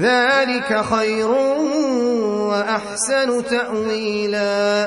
ذلك خير وأحسن تأويلا.